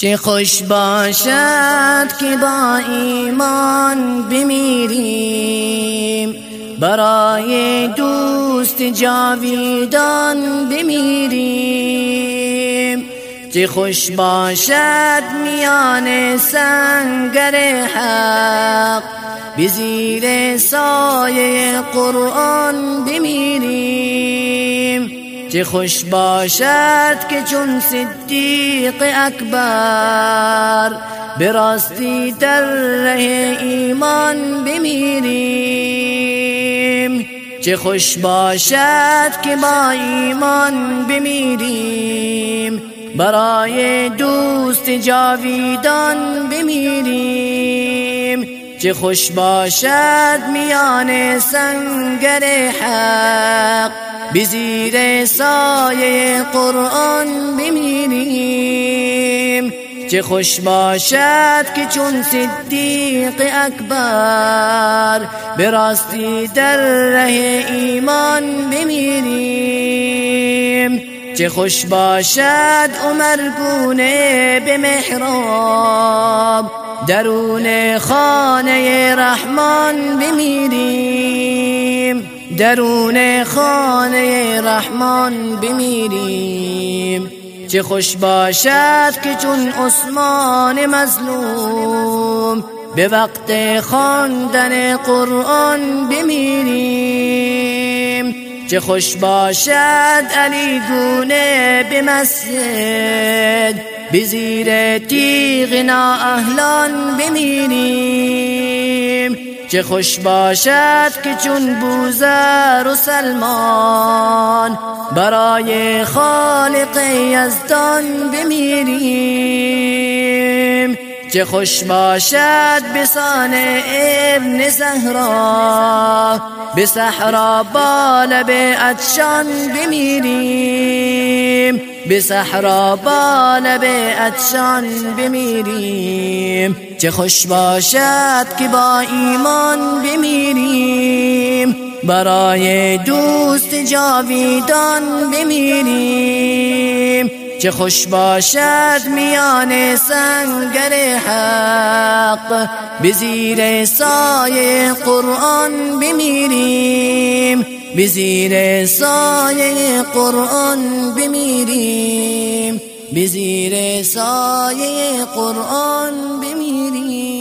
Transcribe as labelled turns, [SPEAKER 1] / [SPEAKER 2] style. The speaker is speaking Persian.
[SPEAKER 1] چه خوش باشد که با ایمان بمیریم. برای دوست جاویدان بمیریم. چه خوش باشد میان سنگر حق. به زیر سایه قرآن بمیریم. چه خوش باشد که چون صدیق اکبر به راستی در ره ایمان بمیریم. چه خوش باشد که با ایمان بمیریم. برای دوست جاویدان بمیریم. چه خوش باشد میان سنگر حق بزیر سایه قرآن بمیریم. چه خوش باشد که چون صدیق اکبر به راستی در ره ایمان بمیریم. چه خوش باشد عمر گونه به محراب درون خانه رحمان بمیریم. درون خانه رحمان بمیریم. چه خوش باشد که چون عثمان مظلوم به وقت خواندن قرآن بمیریم. چه خوش باشد علی گونه به مسجد به زیر تیغ اهلان بمیریم. چه خوش باشد که چون بوزر و سلمان برای خالق یزدان بمیریم. چه خوش باشد بسان ابن زهرا به صحرا بالب اتشان بمیریم. به صحرا بالب اتشان بمیریم. چه خوش باشد که با ایمان بمیریم. برای دوست جاویدان بمیریم. چه خوش باشد میان سنگر حق. به زیر سایه قرآن بمیریم. به زیر سایه قرآن بمیریم به زیر سایه قرآن بمیریم